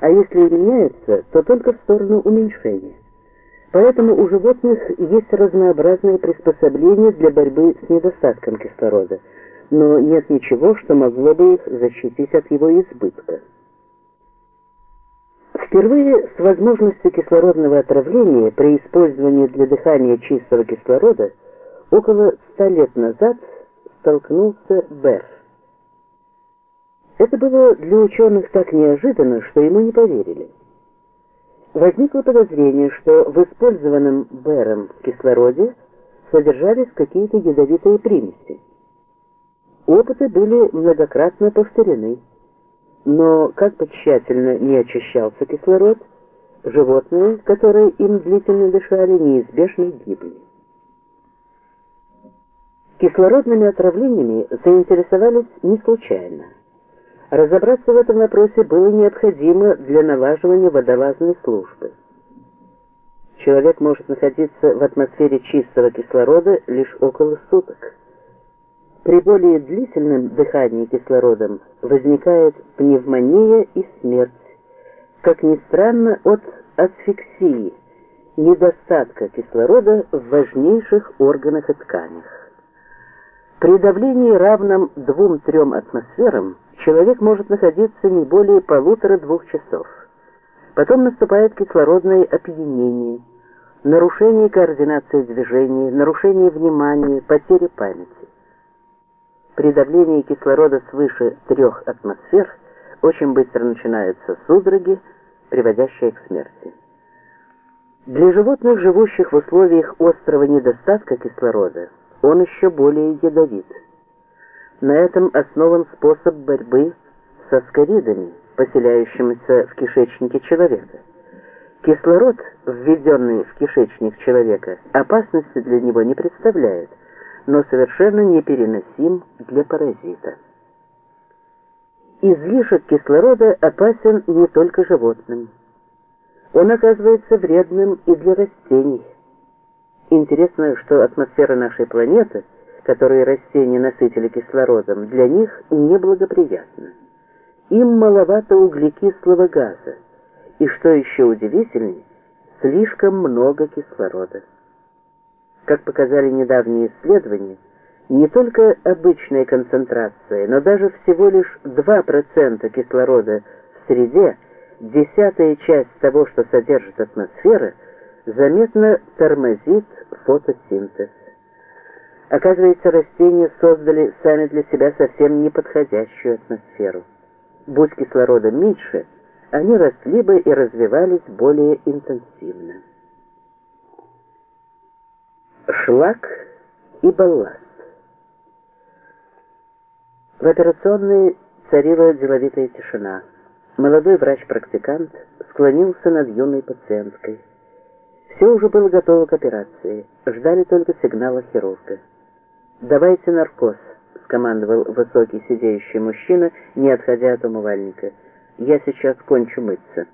а если и меняются, то только в сторону уменьшения. Поэтому у животных есть разнообразные приспособления для борьбы с недостатком кислорода, но нет ничего, что могло бы их защитить от его избытка. Впервые с возможностью кислородного отравления при использовании для дыхания чистого кислорода около ста лет назад столкнулся Берр. Это было для ученых так неожиданно, что ему не поверили. Возникло подозрение, что в использованном Бером кислороде содержались какие-то ядовитые примеси. Опыты были многократно повторены. Но как бы тщательно не очищался кислород, животные, которые им длительно дышали, неизбежно гибли. Кислородными отравлениями заинтересовались не случайно. Разобраться в этом вопросе было необходимо для налаживания водолазной службы. Человек может находиться в атмосфере чистого кислорода лишь около суток. При более длительном дыхании кислородом возникает пневмония и смерть, как ни странно, от асфиксии, недостатка кислорода в важнейших органах и тканях. При давлении, равном 2-3 атмосферам, человек может находиться не более полутора-двух часов. Потом наступает кислородное опьянение, нарушение координации движений, нарушение внимания, потеря памяти. При давлении кислорода свыше трех атмосфер очень быстро начинаются судороги, приводящие к смерти. Для животных, живущих в условиях острого недостатка кислорода, он еще более ядовит. На этом основан способ борьбы со скоридами, поселяющимися в кишечнике человека. Кислород, введенный в кишечник человека, опасности для него не представляет – но совершенно непереносим для паразита. Излишек кислорода опасен не только животным. Он оказывается вредным и для растений. Интересно, что атмосфера нашей планеты, которую растения насытили кислородом, для них неблагоприятна. Им маловато углекислого газа, и, что еще удивительнее, слишком много кислорода. Как показали недавние исследования, не только обычная концентрация, но даже всего лишь 2% кислорода в среде, десятая часть того, что содержит атмосфера, заметно тормозит фотосинтез. Оказывается, растения создали сами для себя совсем неподходящую атмосферу. Будь кислорода меньше, они росли бы и развивались более интенсивно шлак и балласт. В операционной царила деловитая тишина. Молодой врач-практикант склонился над юной пациенткой. Все уже было готово к операции, ждали только сигнала хирурга. «Давайте наркоз», — скомандовал высокий сидеющий мужчина, не отходя от умывальника. «Я сейчас кончу мыться».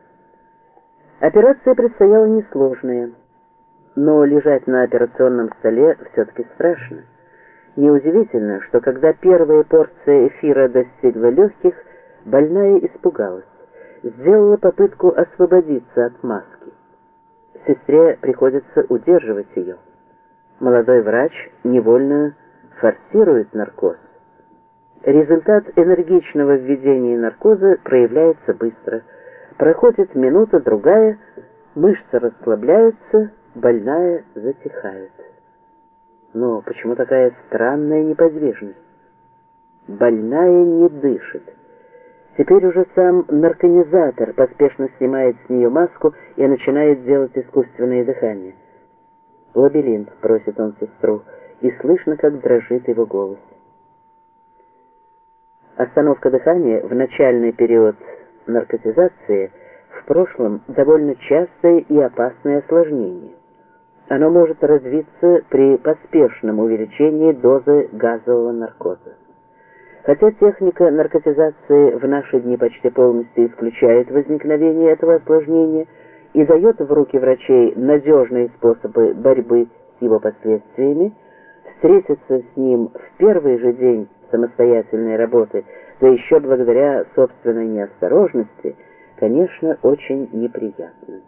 Операция предстояла несложная но лежать на операционном столе все-таки страшно. Неудивительно, что когда первая порция эфира достигла легких, больная испугалась, сделала попытку освободиться от маски. Сестре приходится удерживать ее. Молодой врач невольно форсирует наркоз. Результат энергичного введения наркоза проявляется быстро. Проходит минута-другая, мышцы расслабляются, больная затихает. Но почему такая странная неподвижность? Больная не дышит. Теперь уже сам нарконизатор поспешно снимает с нее маску и начинает делать искусственное дыхание. «Лабелин», — просит он сестру, и слышно, как дрожит его голос. Остановка дыхания в начальный период наркотизации в прошлом довольно частое и опасное осложнение. Оно может развиться при поспешном увеличении дозы газового наркоза. Хотя техника наркотизации в наши дни почти полностью исключает возникновение этого осложнения и дает в руки врачей надежные способы борьбы с его последствиями, встретиться с ним в первый же день самостоятельной работы, да еще благодаря собственной неосторожности, конечно, очень неприятно.